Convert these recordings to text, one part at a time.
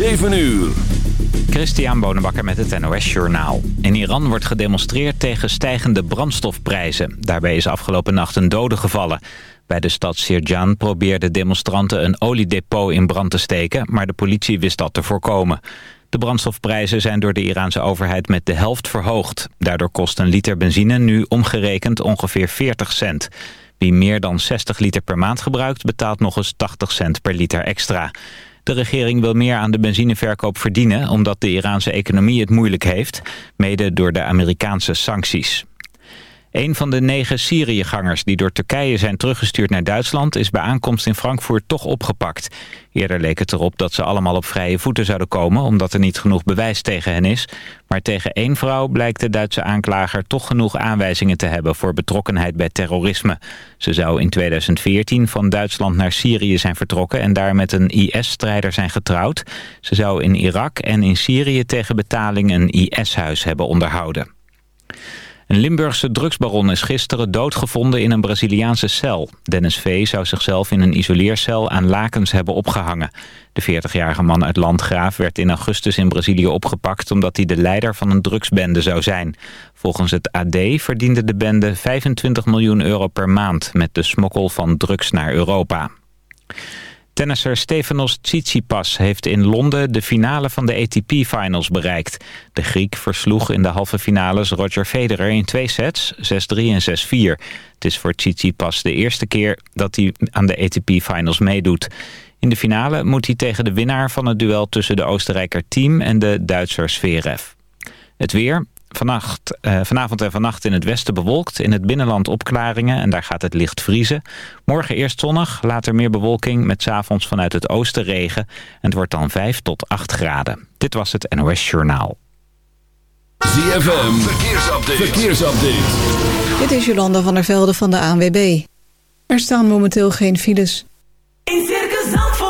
7 uur. Christian Bonenbakker met het NOS Journaal. In Iran wordt gedemonstreerd tegen stijgende brandstofprijzen. Daarbij is afgelopen nacht een dode gevallen. Bij de stad Sirjan probeerden demonstranten een oliedepot in brand te steken... maar de politie wist dat te voorkomen. De brandstofprijzen zijn door de Iraanse overheid met de helft verhoogd. Daardoor kost een liter benzine nu omgerekend ongeveer 40 cent. Wie meer dan 60 liter per maand gebruikt... betaalt nog eens 80 cent per liter extra. De regering wil meer aan de benzineverkoop verdienen... omdat de Iraanse economie het moeilijk heeft... mede door de Amerikaanse sancties. Een van de negen Syriëgangers die door Turkije zijn teruggestuurd naar Duitsland... is bij aankomst in Frankfurt toch opgepakt. Eerder leek het erop dat ze allemaal op vrije voeten zouden komen... omdat er niet genoeg bewijs tegen hen is. Maar tegen één vrouw blijkt de Duitse aanklager toch genoeg aanwijzingen te hebben... voor betrokkenheid bij terrorisme. Ze zou in 2014 van Duitsland naar Syrië zijn vertrokken... en daar met een IS-strijder zijn getrouwd. Ze zou in Irak en in Syrië tegen betaling een IS-huis hebben onderhouden. Een Limburgse drugsbaron is gisteren doodgevonden in een Braziliaanse cel. Dennis V. zou zichzelf in een isoleercel aan lakens hebben opgehangen. De 40-jarige man uit Landgraaf werd in augustus in Brazilië opgepakt... omdat hij de leider van een drugsbende zou zijn. Volgens het AD verdiende de bende 25 miljoen euro per maand... met de smokkel van drugs naar Europa. Tennisser Stefanos Tsitsipas heeft in Londen de finale van de ATP-finals bereikt. De Griek versloeg in de halve finales Roger Federer in twee sets, 6-3 en 6-4. Het is voor Tsitsipas de eerste keer dat hij aan de ATP-finals meedoet. In de finale moet hij tegen de winnaar van het duel tussen de Oostenrijker Team en de Duitser Zverev. Het weer. Vannacht, uh, vanavond en vannacht in het westen bewolkt. In het binnenland opklaringen en daar gaat het licht vriezen. Morgen eerst zonnig, later meer bewolking met s'avonds vanuit het oosten regen. En het wordt dan 5 tot 8 graden. Dit was het NOS Journaal. ZFM, verkeersupdate. verkeersupdate. Dit is Jolanda van der Velde van de ANWB. Er staan momenteel geen files. In Circus Zandvoort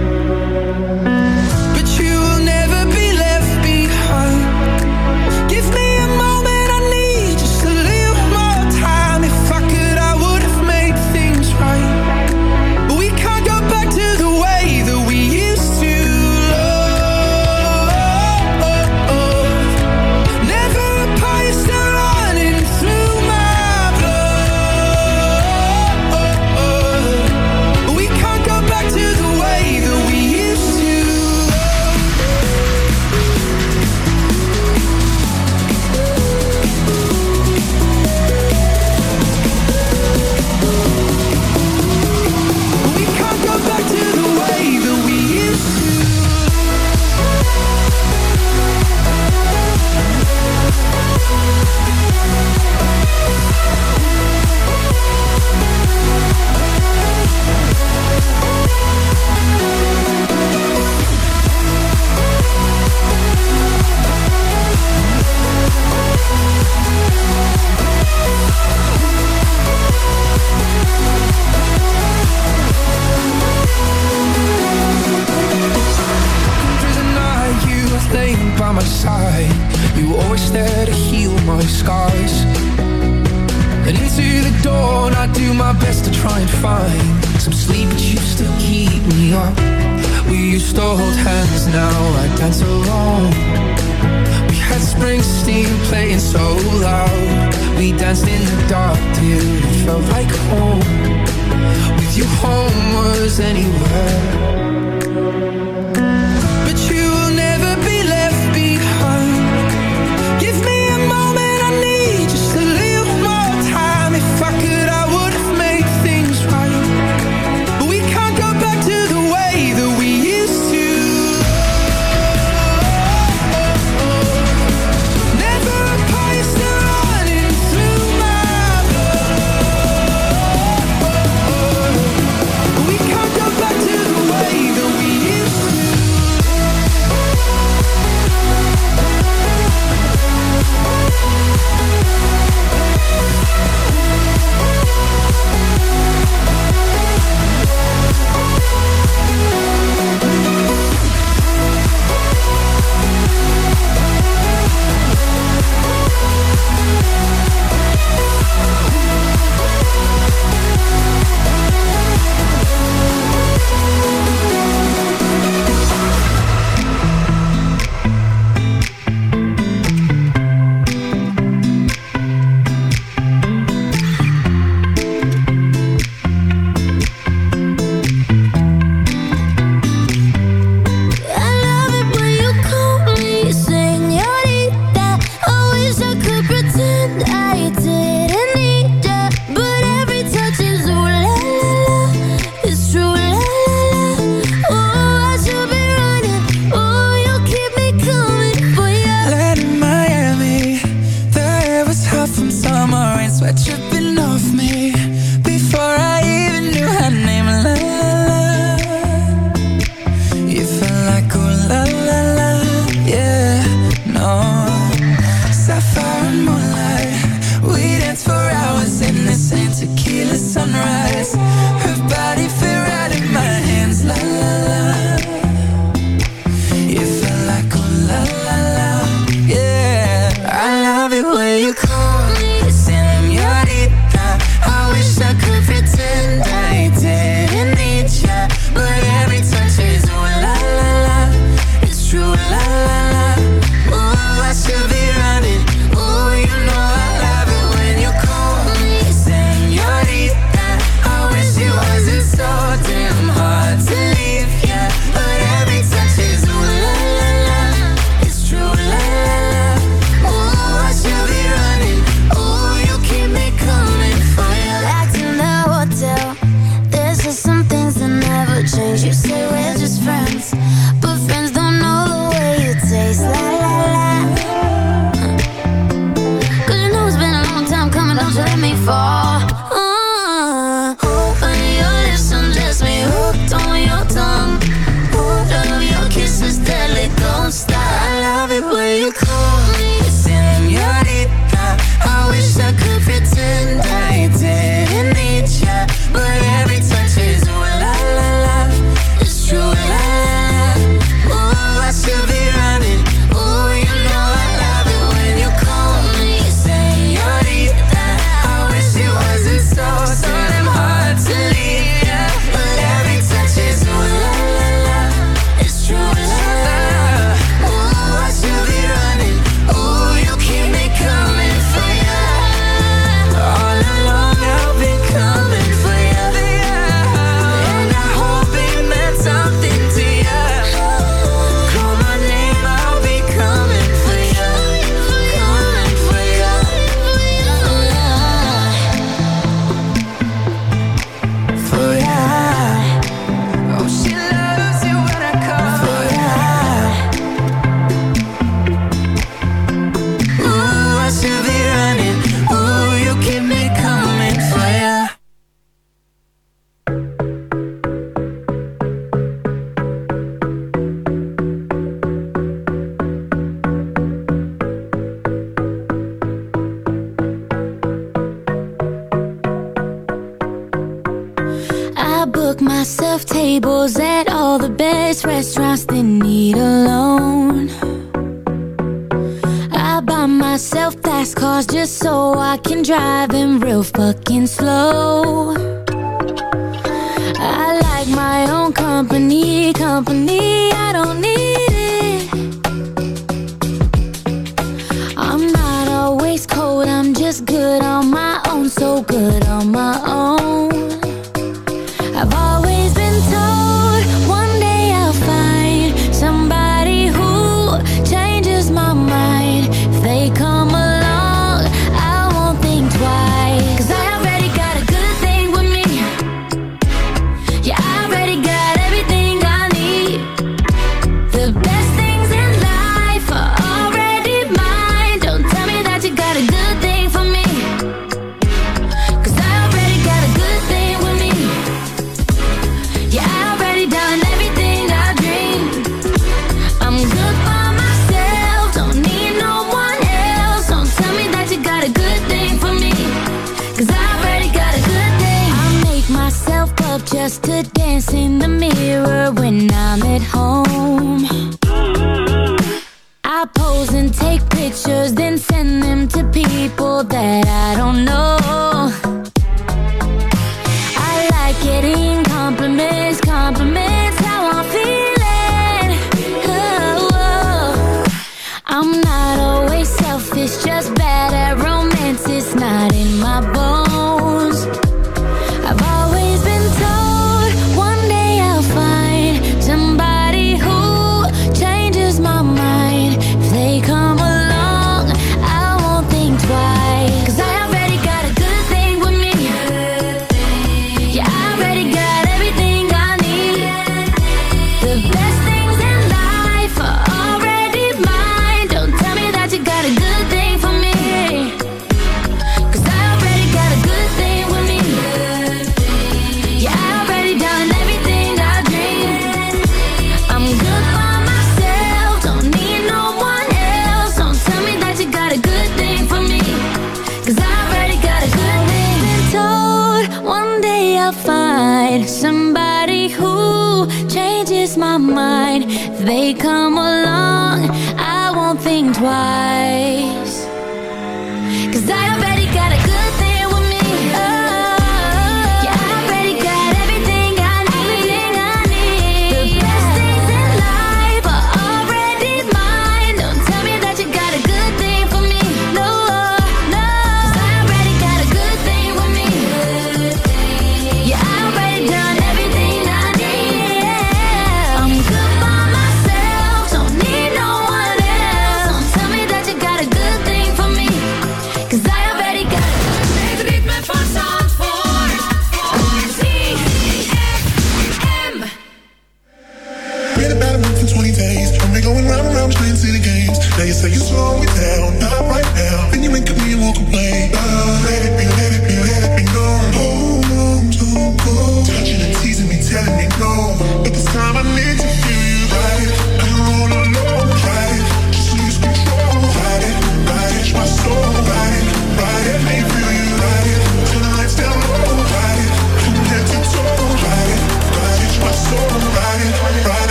Come along, I won't think twice.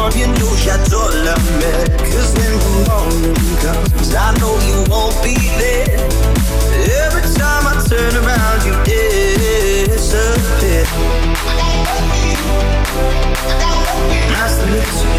warm, you know j'adore love mer. Cause when the morning comes, I know you won't be there. Every time I turn around, you disappear. Nice to meet you.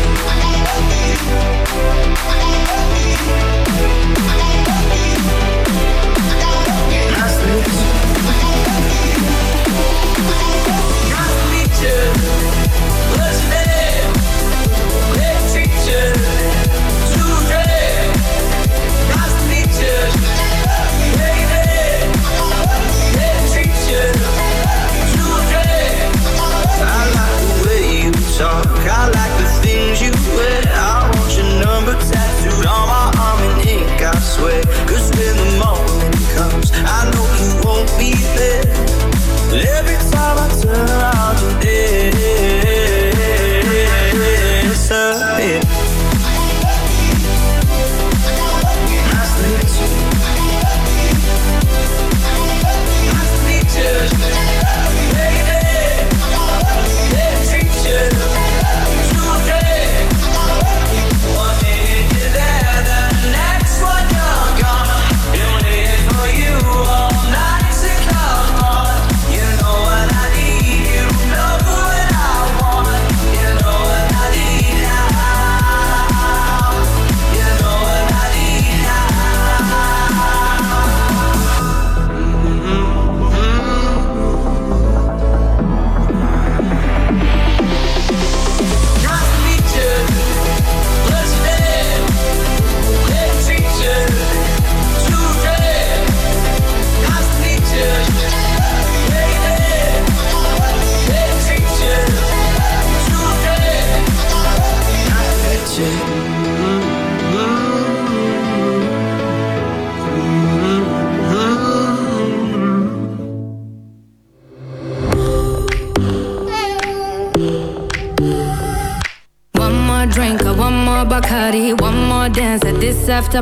after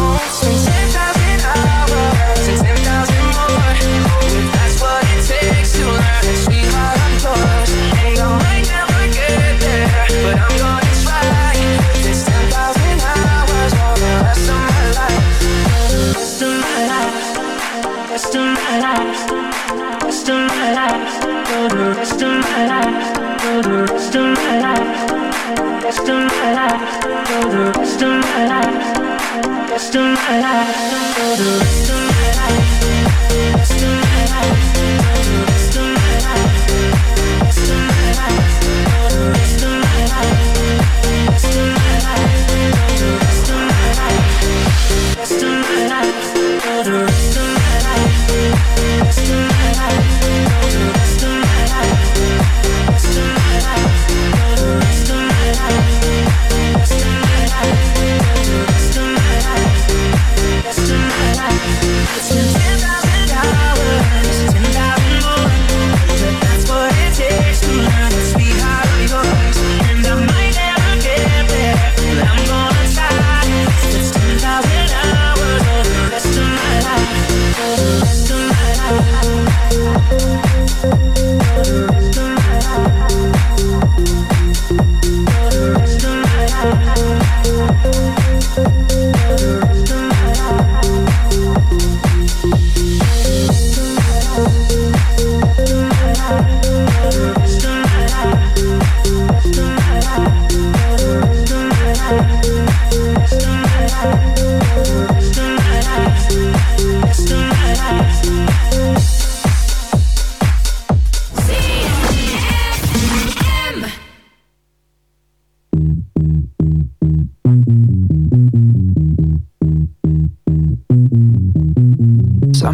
lost rest of my life.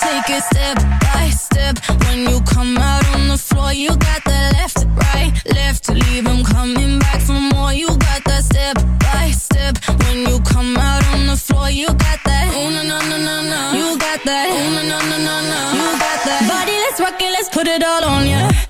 take it step by step. When you come out on the floor You got that left, right, left. Leave them coming back for more. You got that step by step. When you come out on the floor You got that. Ooh, na, na, na, na, na. You got that. Ooh, na, na, na, na, na. You got that. Body, let's rock it, let's put it all on ya. yeah.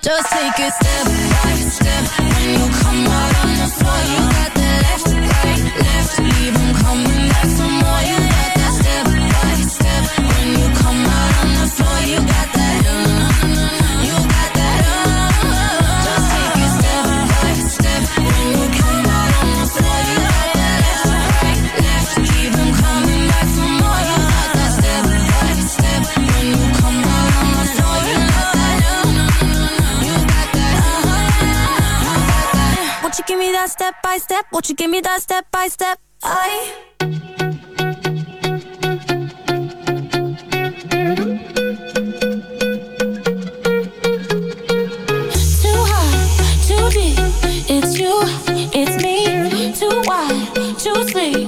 Just take it step by step. When you come you give me that step by step. I. Too high, too deep. It's you, it's me. Too wide, too sleep.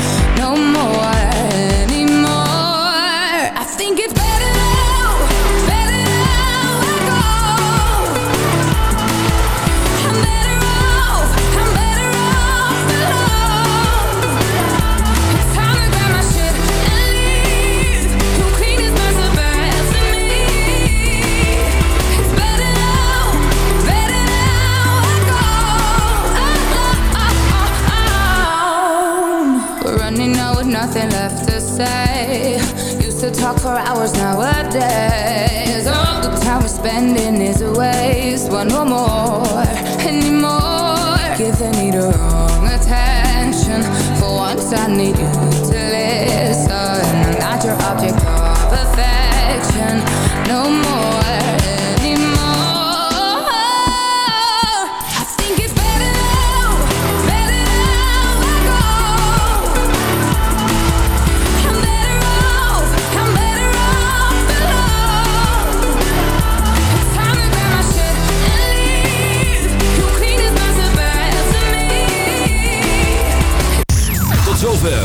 Talk for hours nowadays. All the time we're spending is a waste. Want no more anymore. Giving me the wrong attention. For once, I need you to listen. I'm not your object of affection.